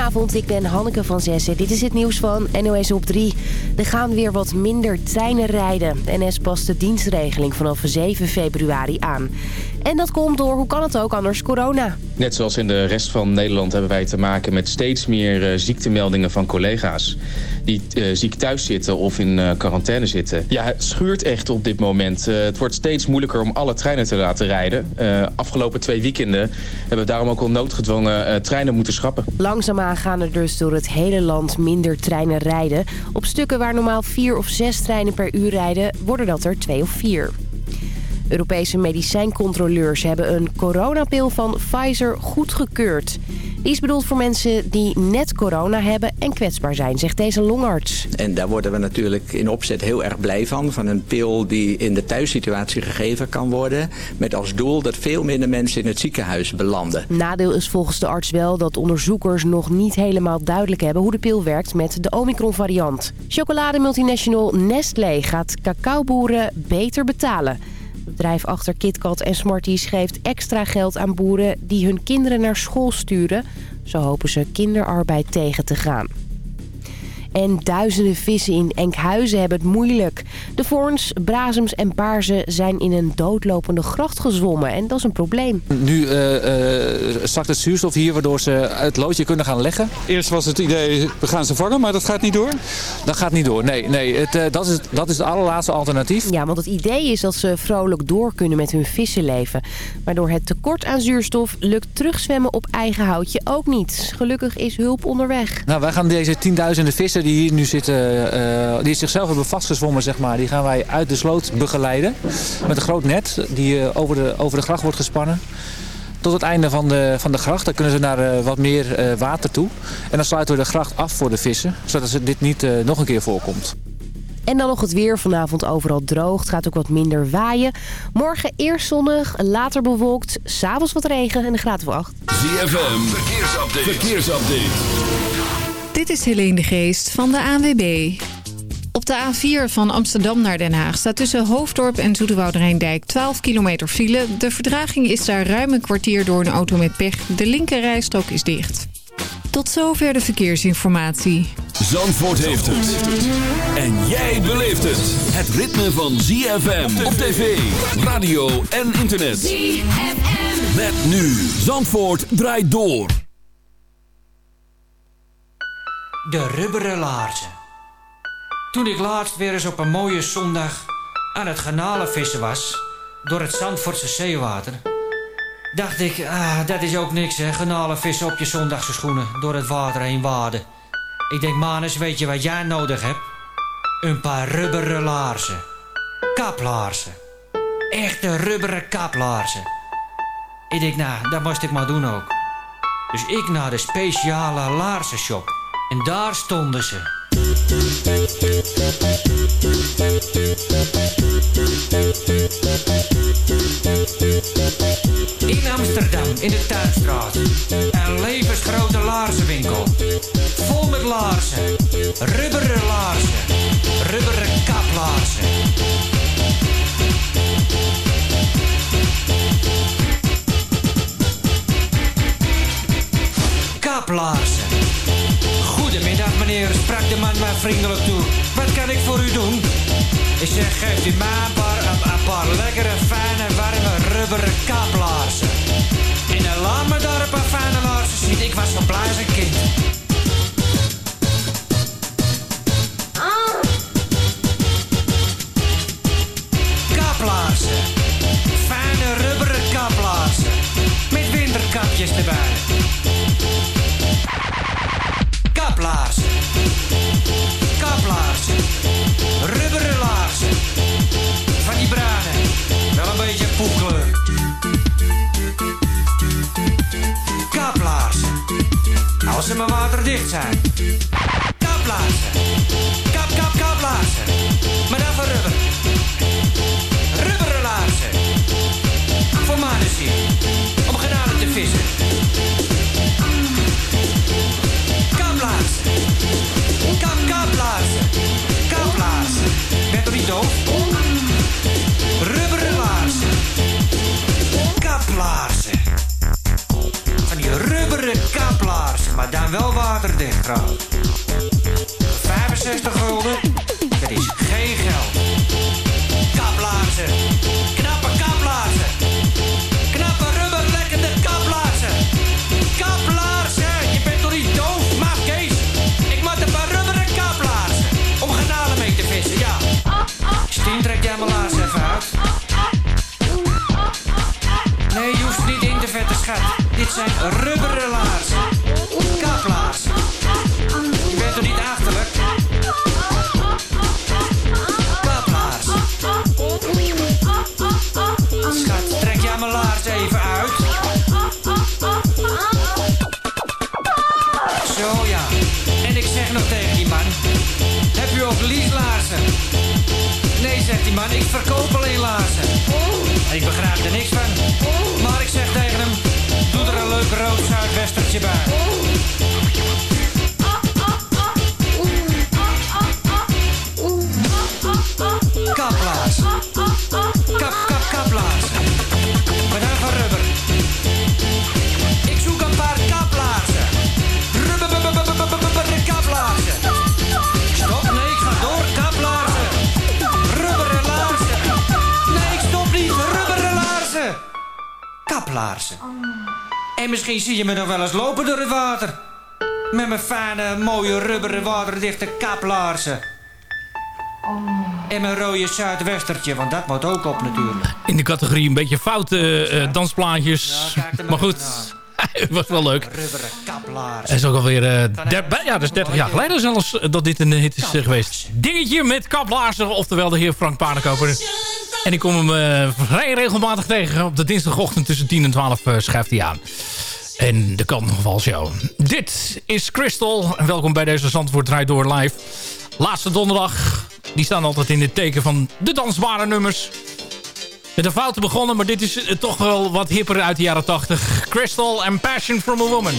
Goedenavond, ik ben Hanneke van Zessen. Dit is het nieuws van NOS op 3. Er gaan weer wat minder treinen rijden. De NS past de dienstregeling vanaf 7 februari aan. En dat komt door, hoe kan het ook anders, corona. Net zoals in de rest van Nederland hebben wij te maken met steeds meer uh, ziektemeldingen van collega's. Die uh, ziek thuis zitten of in uh, quarantaine zitten. Ja, het schuurt echt op dit moment. het wordt steeds moeilijker om alle treinen te laten rijden. afgelopen twee weekenden hebben we daarom ook al noodgedwongen treinen moeten schrappen. Langzaamaan gaan er dus door het hele land minder treinen rijden. Op stukken waar normaal vier of zes treinen per uur rijden, worden dat er twee of vier. Europese medicijncontroleurs hebben een coronapil van Pfizer goedgekeurd. Die is bedoeld voor mensen die net corona hebben en kwetsbaar zijn, zegt deze longarts. En daar worden we natuurlijk in opzet heel erg blij van. Van een pil die in de thuissituatie gegeven kan worden. Met als doel dat veel minder mensen in het ziekenhuis belanden. Nadeel is volgens de arts wel dat onderzoekers nog niet helemaal duidelijk hebben hoe de pil werkt met de Omicron variant. Chocolademultinational Nestlé gaat cacaoboeren beter betalen. Het bedrijf achter KitKat en Smarties geeft extra geld aan boeren die hun kinderen naar school sturen. Zo hopen ze kinderarbeid tegen te gaan. En duizenden vissen in Enkhuizen hebben het moeilijk. De voorns, brazems en paarzen zijn in een doodlopende gracht gezwommen. En dat is een probleem. Nu uh, uh, zakt het zuurstof hier waardoor ze het loodje kunnen gaan leggen. Eerst was het idee, we gaan ze vangen, maar dat gaat niet door? Dat gaat niet door, nee. nee het, uh, dat, is, dat is het allerlaatste alternatief. Ja, want het idee is dat ze vrolijk door kunnen met hun vissenleven. Maar door het tekort aan zuurstof lukt terugzwemmen op eigen houtje ook niet. Gelukkig is hulp onderweg. Nou, wij gaan deze tienduizenden vissen die hier nu zitten, uh, die zichzelf hebben vastgezwommen, zeg maar, die gaan wij uit de sloot begeleiden. Met een groot net die uh, over, de, over de gracht wordt gespannen. Tot het einde van de, van de gracht. Dan kunnen ze naar uh, wat meer water toe. En dan sluiten we de gracht af voor de vissen. Zodat dit niet nog een keer voorkomt. En dan nog het weer. Vanavond overal droog. Het gaat ook wat minder waaien. Morgen eerst zonnig, later bewolkt. S'avonds wat regen en een graad of 8. ZFM, verkeersupdate. verkeersupdate. Dit is Helene de Geest van de ANWB. Op de A4 van Amsterdam naar Den Haag staat tussen Hoofddorp en Zoeterwoude 12 kilometer file. De verdraging is daar ruim een kwartier door een auto met pech. De linkerrijstrook is dicht. Tot zover de verkeersinformatie. Zandvoort heeft het. En jij beleeft het. Het ritme van ZFM op tv, radio en internet. ZFM. Met nu. Zandvoort draait door. De rubberen laarzen. Toen ik laatst weer eens op een mooie zondag aan het garnalenvissen was... door het Zandvoortse zeewater... dacht ik, ah, dat is ook niks hè, garnalenvissen op je zondagse schoenen... door het water heen waden. Ik denk, Manus, weet je wat jij nodig hebt? Een paar rubberen laarzen. Kaplaarzen. Echte rubberen kaplaarzen. Ik denk, nou, dat moest ik maar doen ook. Dus ik naar de speciale laarzenshop... En daar stonden ze. In Amsterdam, in de Tuinstraat. Een levensgrote laarzenwinkel. Vol met laarzen. Rubberen laarzen. Rubberen kaplaarzen. Kaplaarzen meneer, sprak de man mij vriendelijk toe. Wat kan ik voor u doen? Ik zeg, geeft u mij een paar, een, lekkere, fijne, warme, rubberen kaplaarzen. En dan laat me daar een fijne laarzen zien. Ik was zo blij een kind. Kaplaarzen. Fijne rubberen kaplaarzen. Met winterkapjes erbij. Kaplaarzen. Als ze maar waterdicht zijn. Kaplaarzen. Kap, kap, kaplaarzen. Maar dan van rubber. Rubberen laarzen. Voor mannen Om genade te vissen. Wel waterdicht trouwens. 65 gulden, dat is geen geld. Kaplaarzen, knappe kaplaarzen. Knappe rubberlekkende kaplaarzen. Kaplaarzen, je bent toch niet doof, maar Kees. Ik maak een paar rubberen kaplaarzen. Om garnalen mee te vissen, ja. Stien, trek jij mijn laars even uit. Nee, je hoeft niet in te vetten, schat. Dit zijn rubberen man, ik verkoop alleen laarzen. Ik begrijp er niks van. Maar ik zeg tegen hem, doe er een leuk rood zuidwestertje bij. Kaplaarzen. En misschien zie je me nog wel eens lopen door het water. Met mijn fijne, mooie, rubberen, waterdichte kaplaarzen. En mijn rode zuidwestertje, want dat moet ook op natuurlijk. In de categorie een beetje foute eh, dansplaatjes. Ja, kijk er maar goed, het was wel leuk. Rubberen kaplaarzen. Het is ook alweer... eh der- ja, dat is 30 jaar geleden zelfs eh, dat dit een hit is eh, geweest. Dingetje met kaplaarzen, oftewel de heer Frank Paardenkoper. En ik kom hem eh, vrij regelmatig tegen. Op de dinsdagochtend tussen 10 en 12 uh, schuift hij aan. En de kant nog wel show. Dit is Crystal. En welkom bij deze Zandvoort Draait Door live. Laatste donderdag. Die staan altijd in het teken van de dansbare nummers. Met een fouten begonnen, maar dit is eh, toch wel wat hipper uit de jaren 80. Crystal and Passion from a Woman.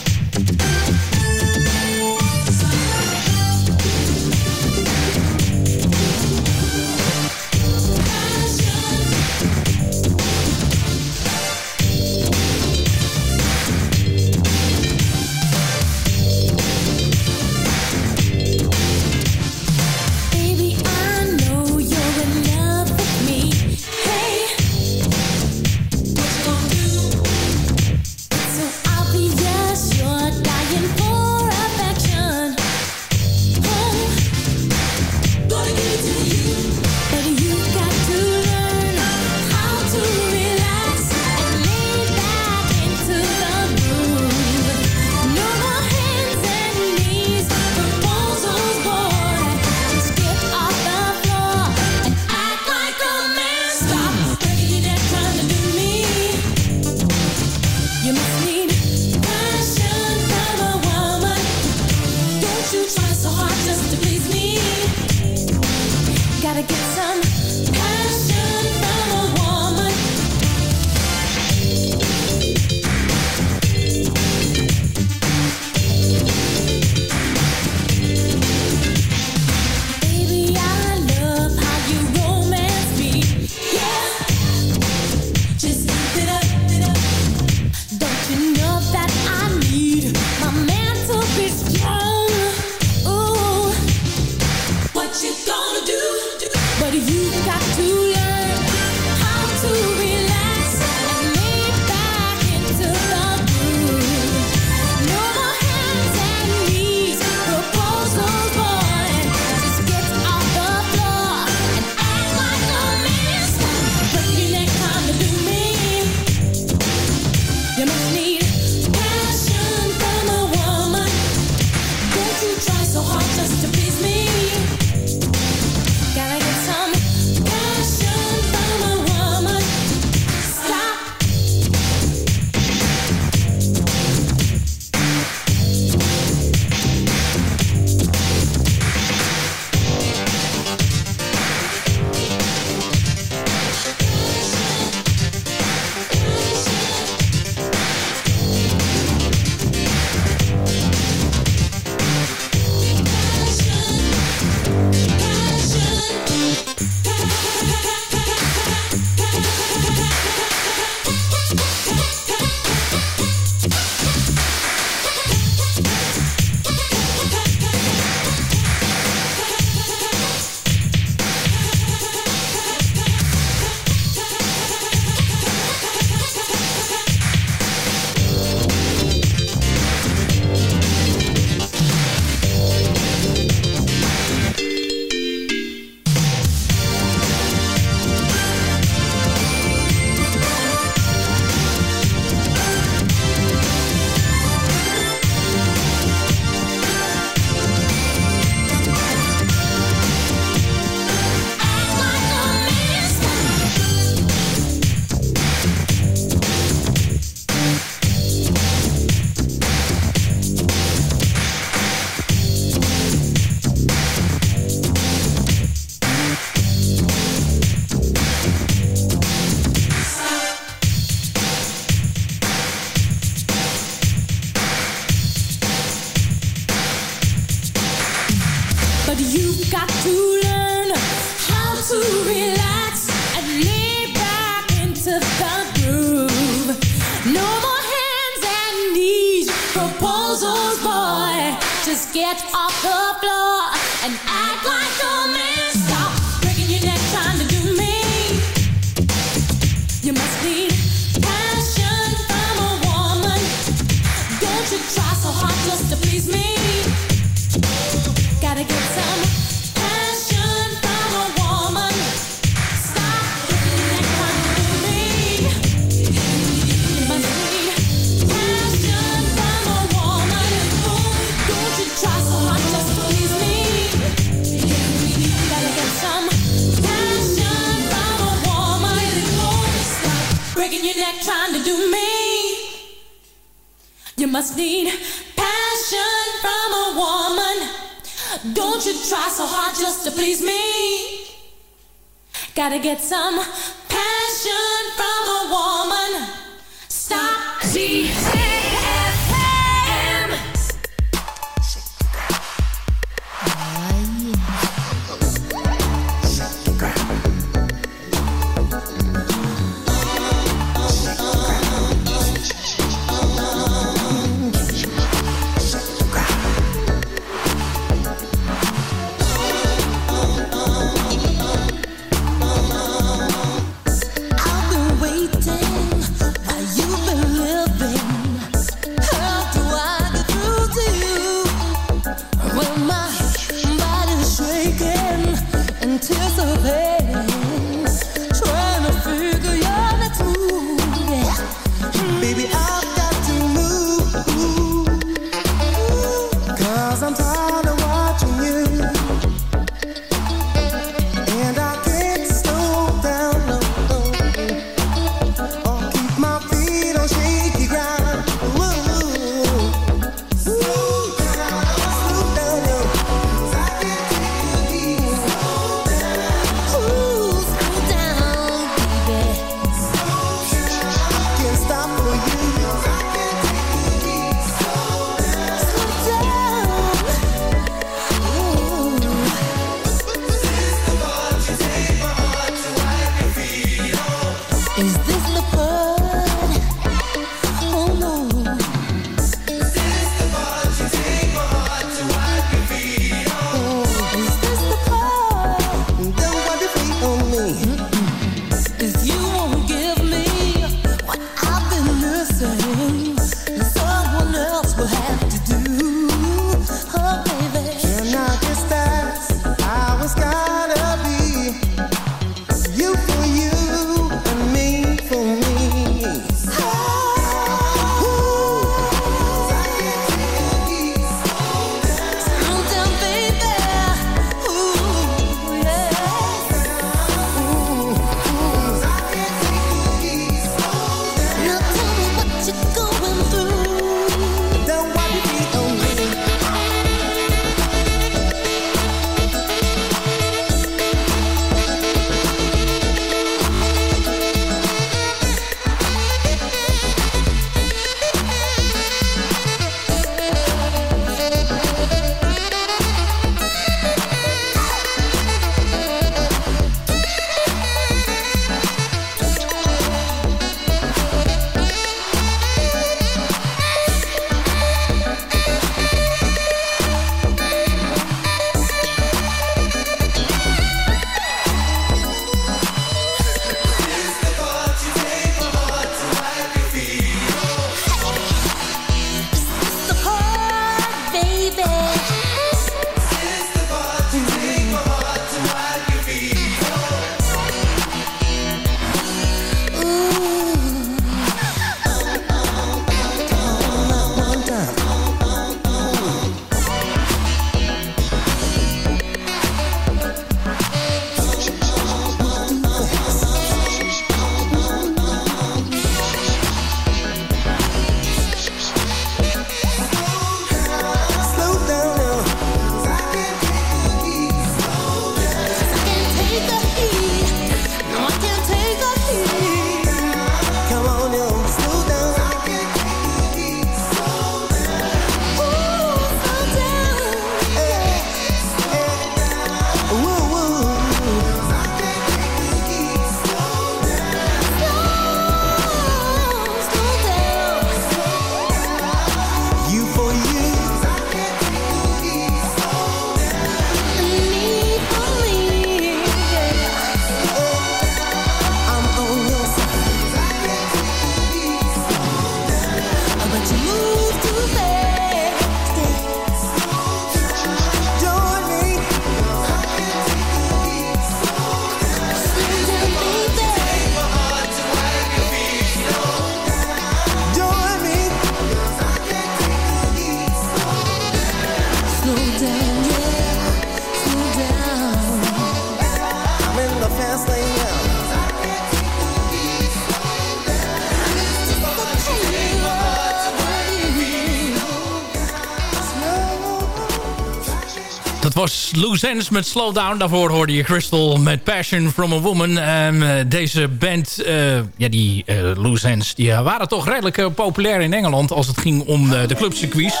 Loose Ends met Slow Down. Daarvoor hoorde je Crystal met Passion from a Woman. En eh, deze band, eh, ja, die uh, Loose Ends, die waren toch redelijk populair in Engeland... als het ging om de, de clubcircuits.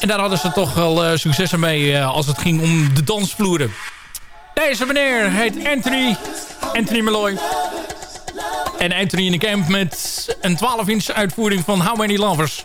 En daar hadden ze toch wel successen mee als het ging om de dansvloeren. Deze meneer heet Anthony, Anthony Malloy. En Anthony in de Camp met een 12-inch uitvoering van How Many Lovers.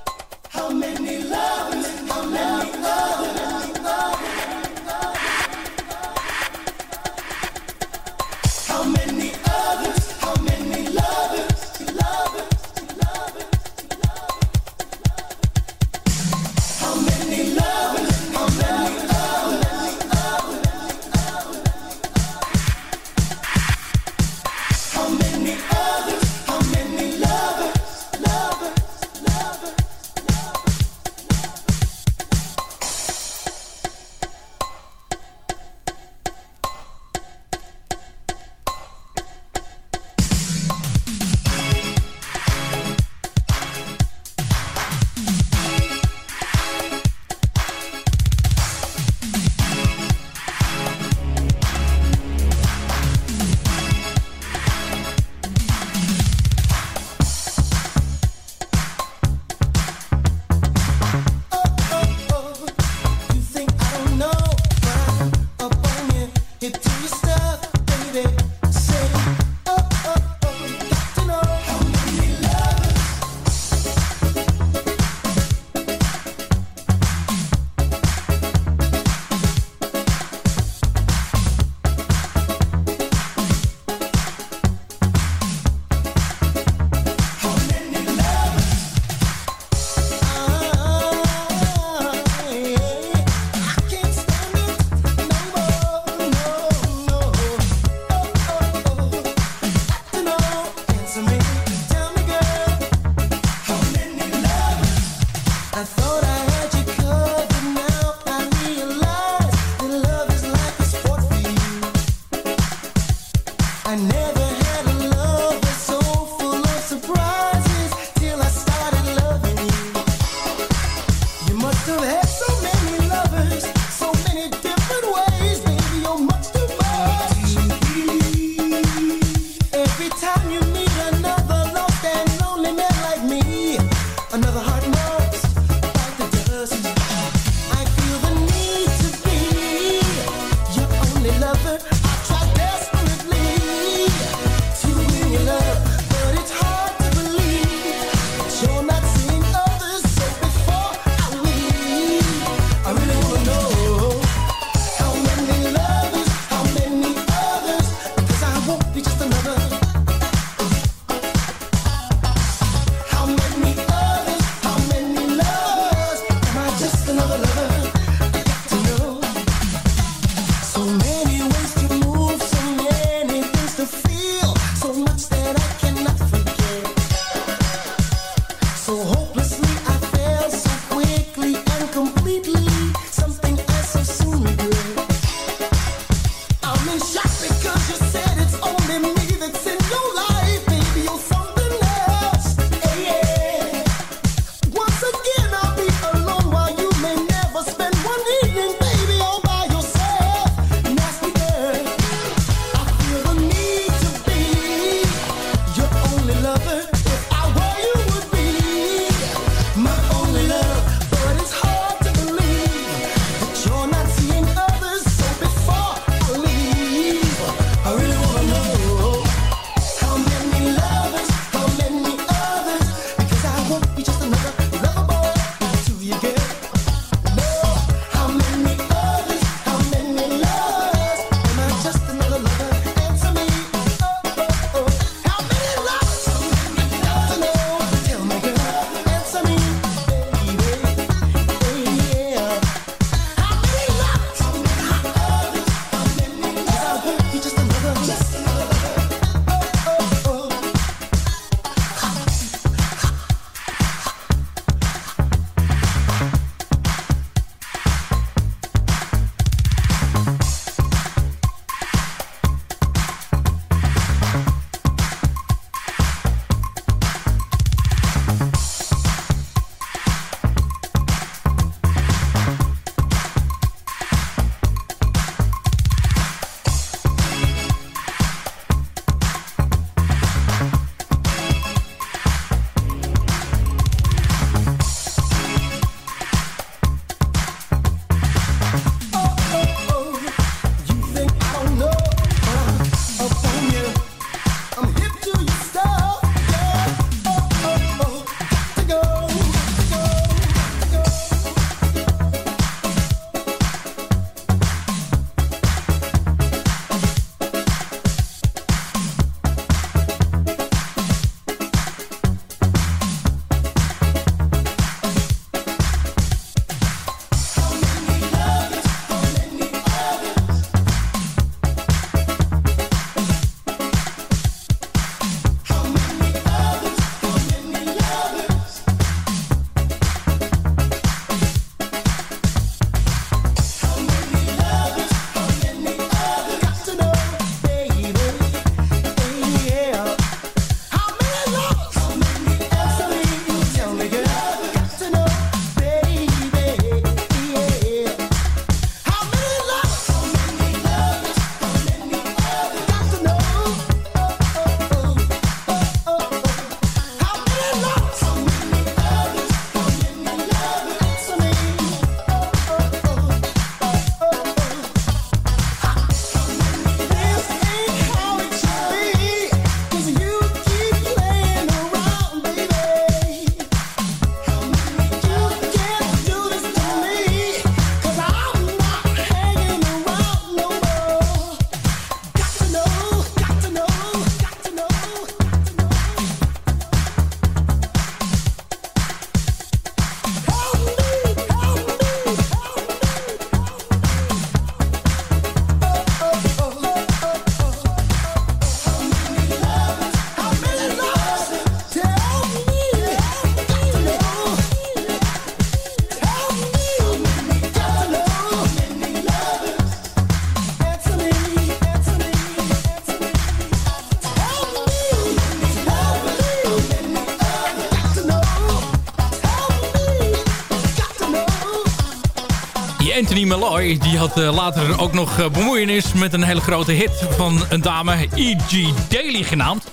Die had eh, later ook nog uh, bemoeienis met een hele grote hit van een dame. E.G. Daily genaamd.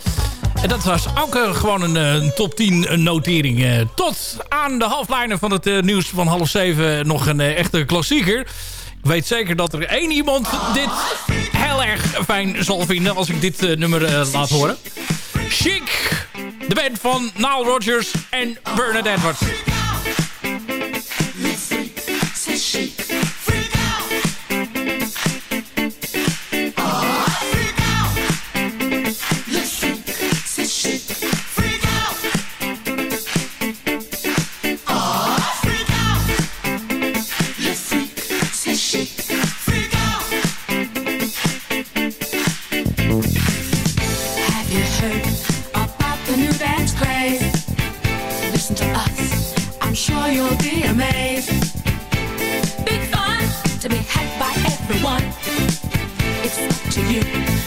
En dat was ook uh, gewoon een, een, top 10 notering. tot aan de halflijnen van het nieuws van half zeven nog een echte klassieker. Ik weet zeker dat er één iemand dit heel erg fijn zal vinden als ik dit nummer laat horen. Chic, de band van Nile Rodgers en Bernard Edwards. everyone. It's up to you.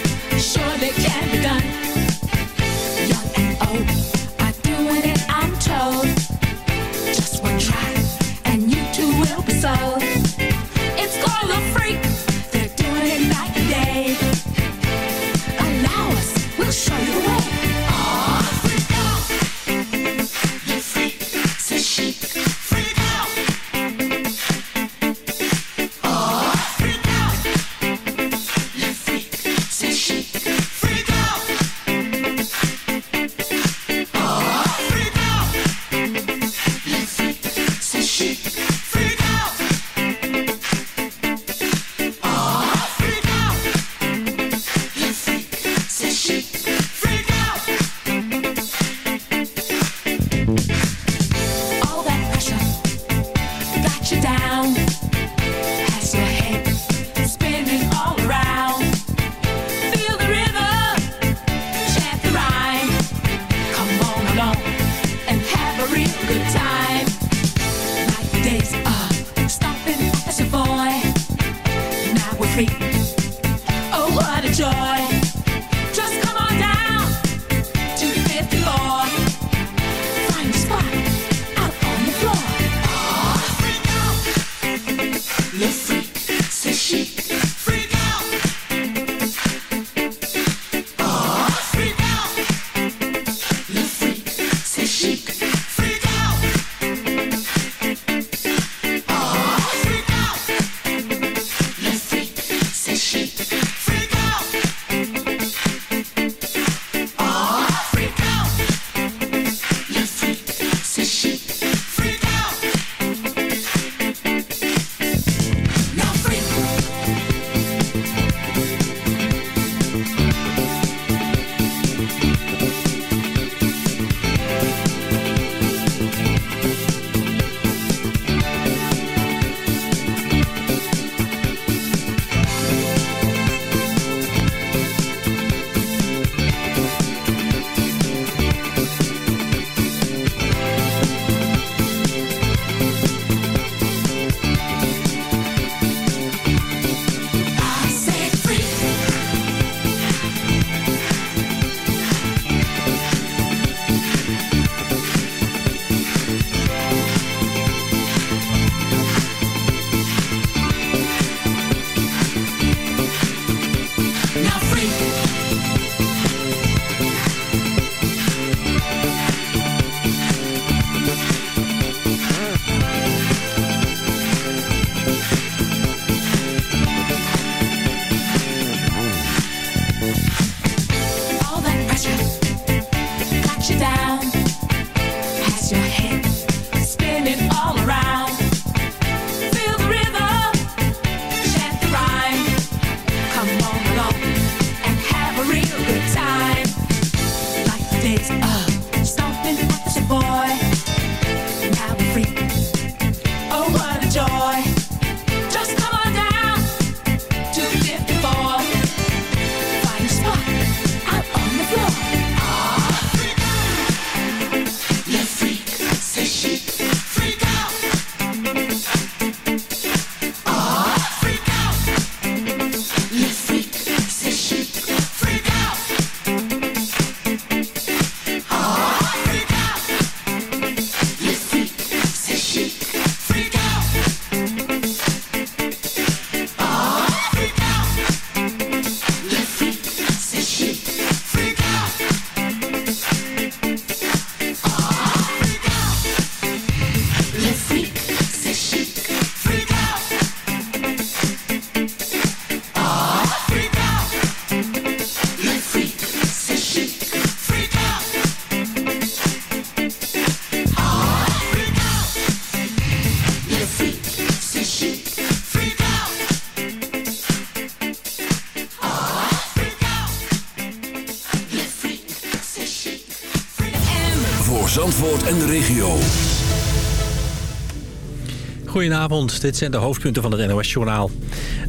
Goedenavond, dit zijn de hoofdpunten van het NOS-journaal.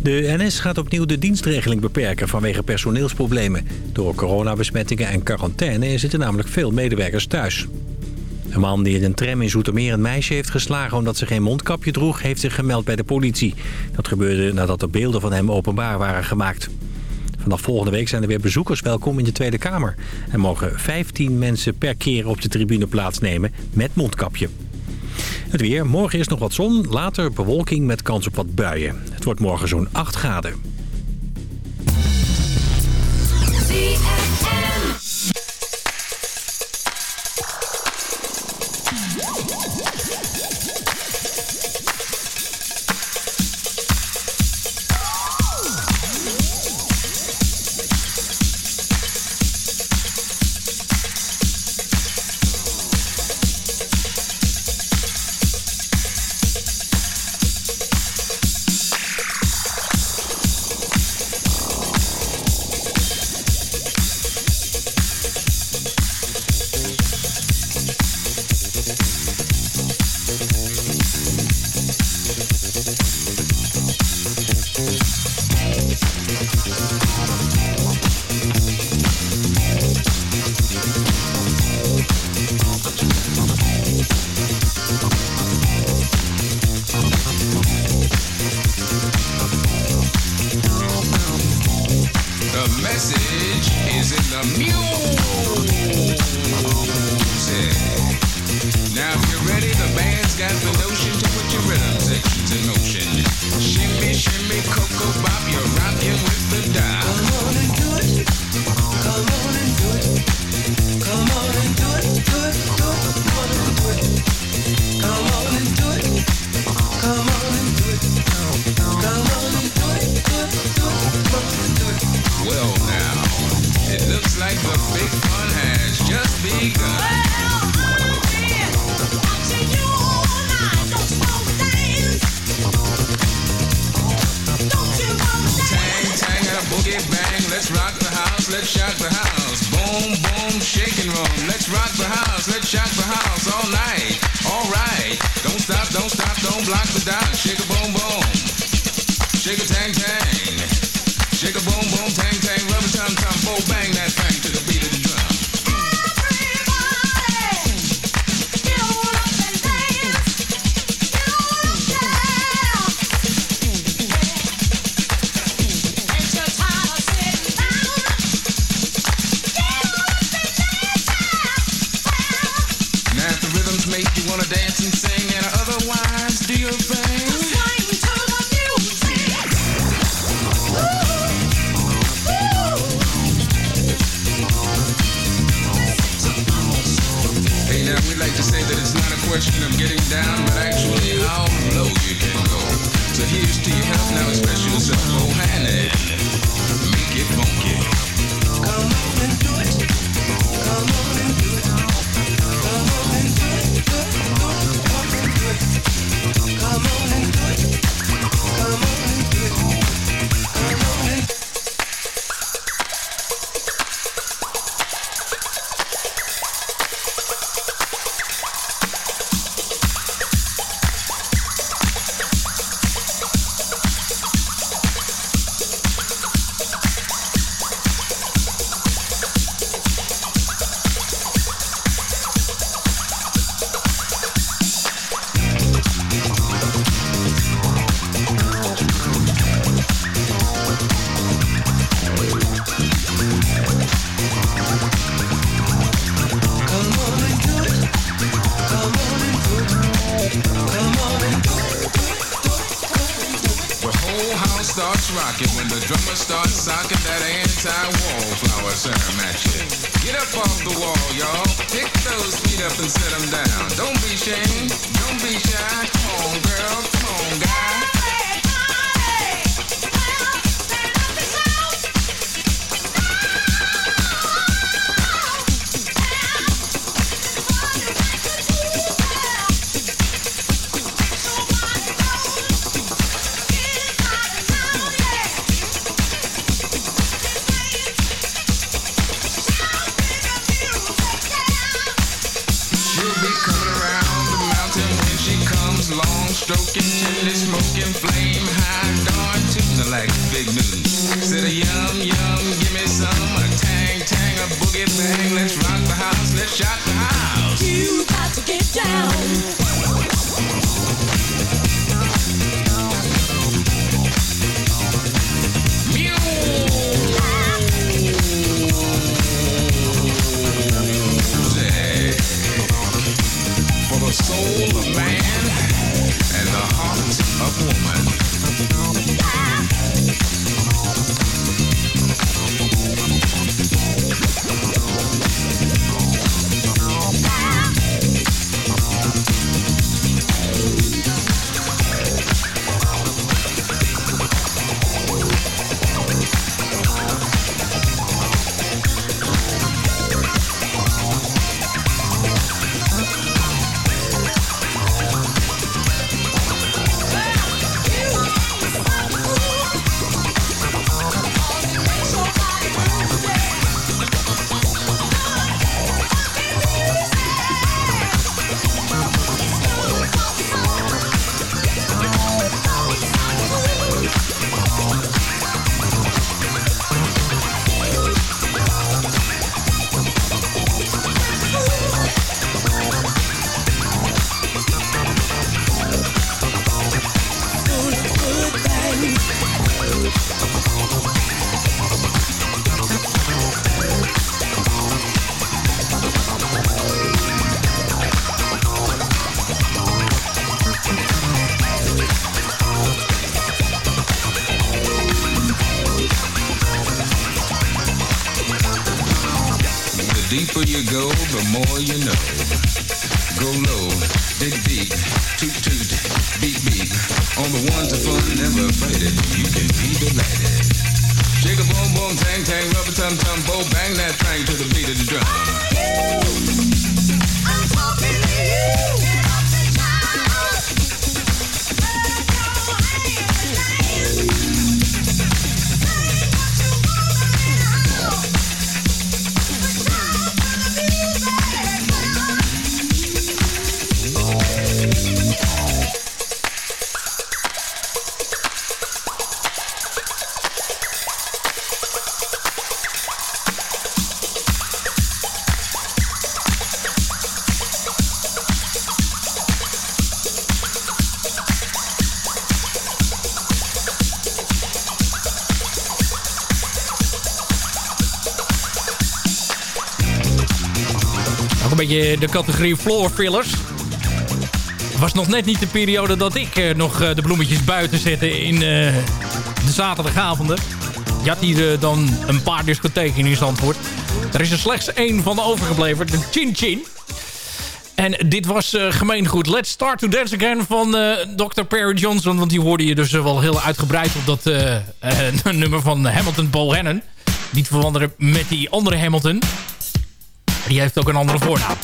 De NS gaat opnieuw de dienstregeling beperken vanwege personeelsproblemen. Door coronabesmettingen en quarantaine zitten namelijk veel medewerkers thuis. Een man die in een tram in Zoetermeer een meisje heeft geslagen omdat ze geen mondkapje droeg... heeft zich gemeld bij de politie. Dat gebeurde nadat er beelden van hem openbaar waren gemaakt. Vanaf volgende week zijn er weer bezoekers welkom in de Tweede Kamer. En mogen 15 mensen per keer op de tribune plaatsnemen met mondkapje. Het weer. Morgen is nog wat zon. Later bewolking met kans op wat buien. Het wordt morgen zo'n 8 graden. The more you know. De categorie floor fillers. Was nog net niet de periode dat ik eh, nog eh, de bloemetjes buiten zette in eh, de zaterdagavonden. Je had hier dan een paar discotheken in Zandvoort. Er is er slechts één van overgebleven, de Chin Chin. En dit was eh gemeengoed. Let's Start to Dance Again van Dr. Perry Johnson. Want die hoorde je dus wel heel uitgebreid op dat nummer van Hamilton Bohannon. Niet verwanderen met die andere Hamilton. Die heeft ook een andere voornaam.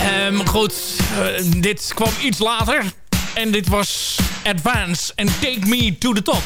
Ehm, goed, eh, dit kwam iets later. En dit was Advance en Take Me to the Top.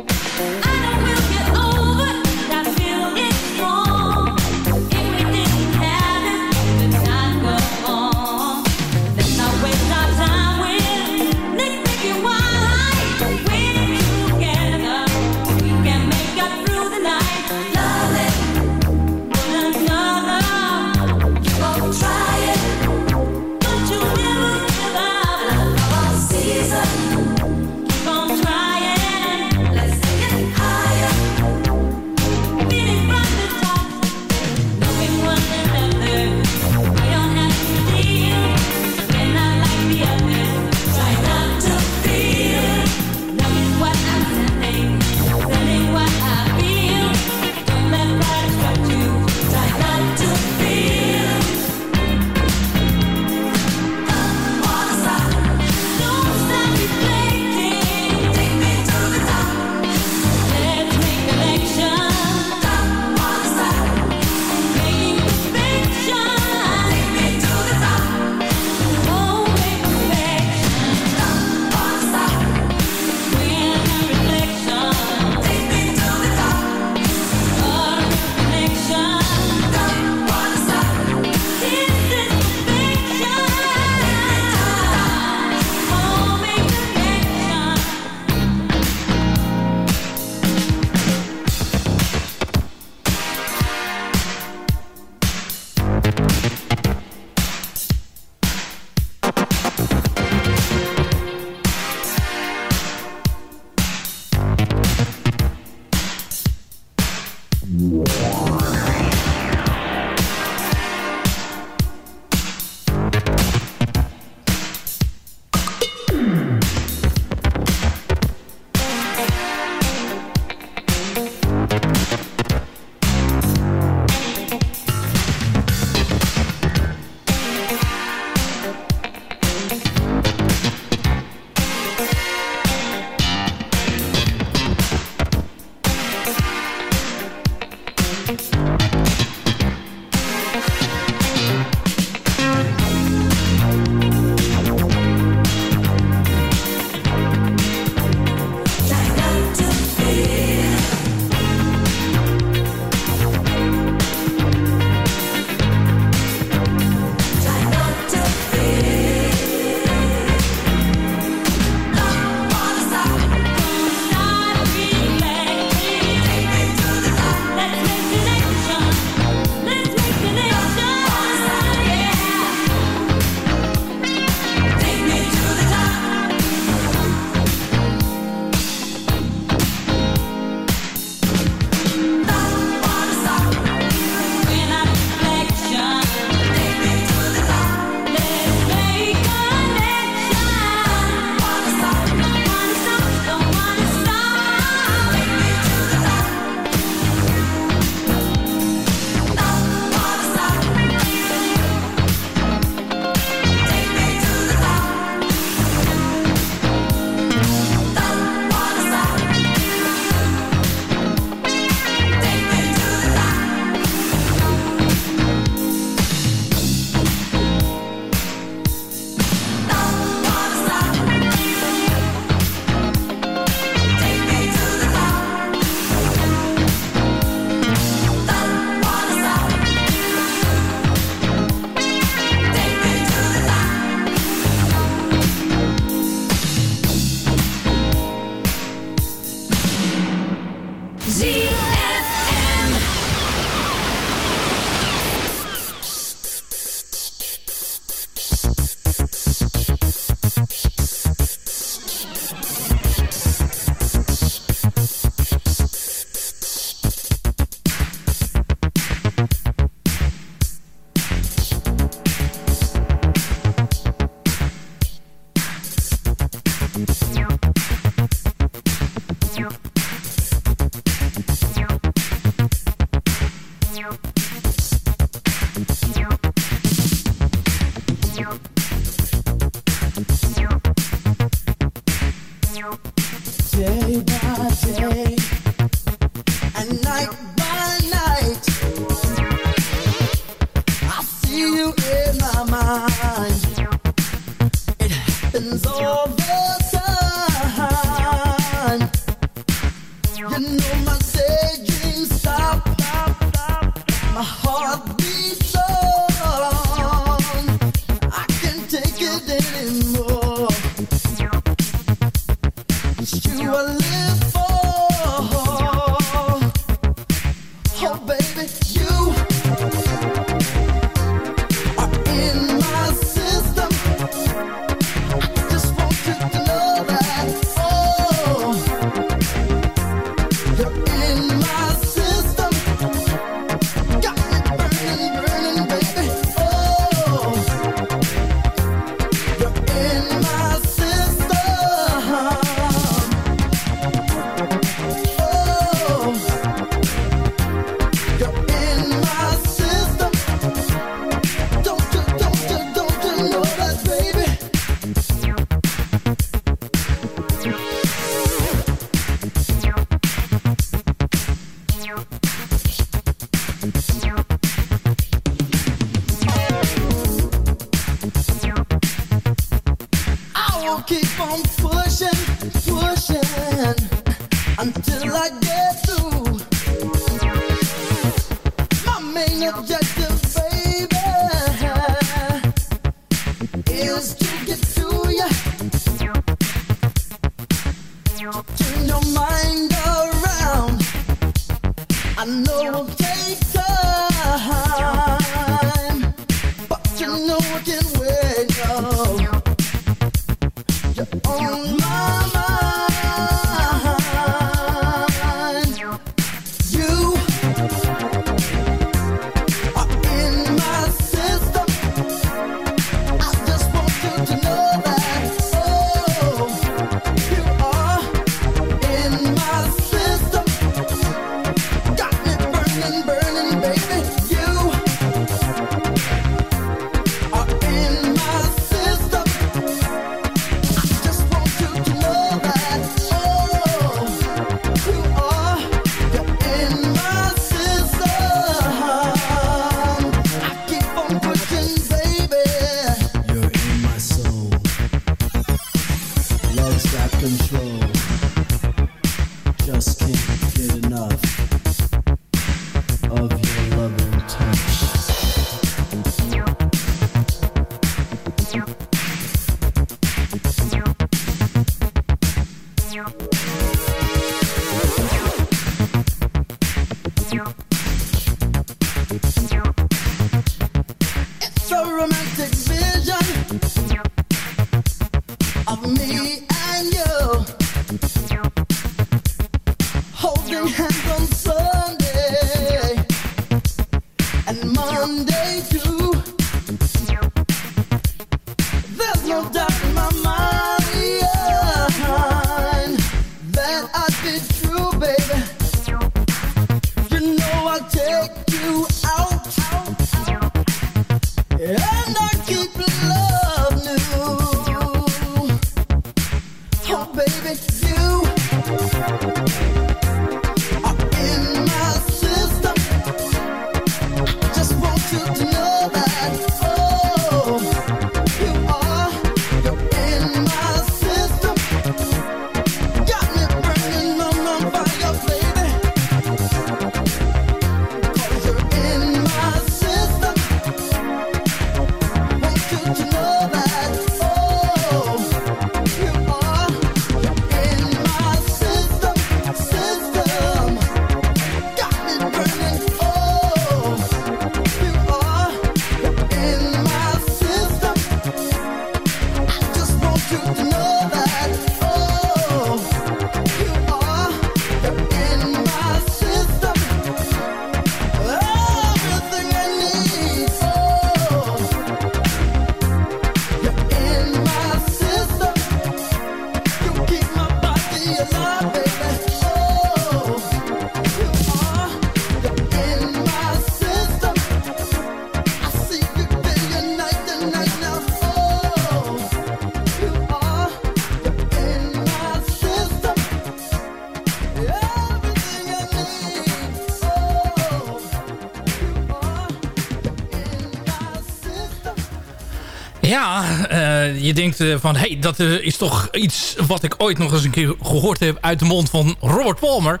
Je denkt eh, van... hey, dat eh, is toch iets wat ik ooit nog eens een keer gehoord heb... uit de mond van Robert Palmer.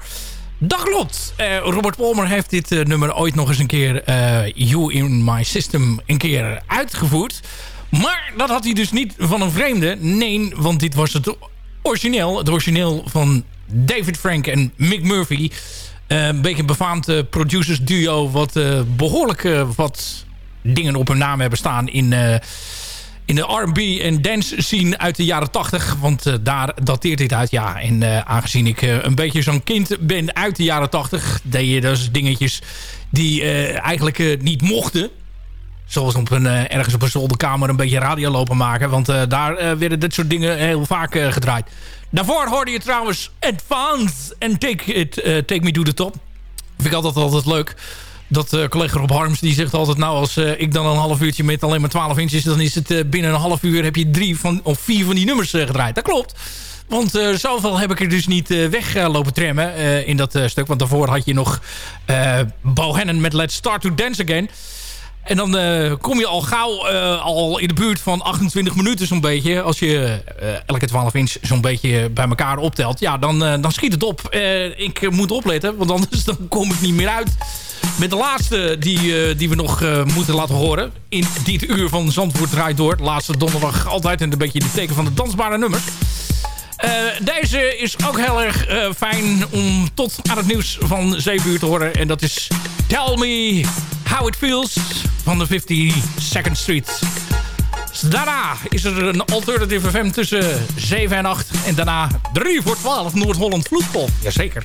Dat klopt. Eh, Robert Palmer heeft dit nummer ooit nog eens een keer... You in My System een keer uitgevoerd. Maar dat had hij dus niet van een vreemde. Nee, want dit was het origineel. Het origineel van David Frank en Mick Murphy. Een beetje een befaamd producers duo... wat eh, behoorlijk eh, wat dingen op hun naam hebben staan in... in de R&B en dance scene uit de jaren 80. Want eh, daar dateert dit uit. Ja, en eh, aangezien ik eh, een beetje zo'n kind ben uit de jaren 80... deed je dus dingetjes die eigenlijk niet mochten. Zoals op een, ergens op een zolderkamer een beetje radio lopen maken. Want daar werden dit soort dingen heel vaak gedraaid. Daarvoor hoorde je trouwens Advance en Take, it, Take Me to the Top. Vind ik altijd, altijd leuk. Dat eh, collega Rob Harms die zegt altijd... nou, als eh, ik dan een half uurtje met alleen maar 12 inches... dan is het eh, binnen een half uur heb je drie van, of vier van die nummers gedraaid. Dat klopt. Want zoveel heb ik er dus niet eh, weg eh, lopen trammen in dat stuk. Want daarvoor had je nog Bohannon met Let's Start to Dance Again. En dan kom je al gauw al in de buurt van 28 minuten zo'n beetje. Als je elke 12 inch zo'n beetje bij elkaar optelt. Ja, dan, dan schiet het op. Ik moet opletten, want anders dan kom ik niet meer uit. Met de laatste die, eh, die we nog eh, moeten laten horen. In dit uur van Zandvoort draait door. Laatste donderdag altijd een beetje de teken van de dansbare nummers. Eh, deze is ook heel erg fijn om tot aan het nieuws van 7 uur te horen. En dat is Tell Me How It Feels van de 52nd Street. Dus daarna is er een alternative FM tussen 7 en 8. En daarna 3 voor 12 Noord-Holland Vloedgolf. Jazeker.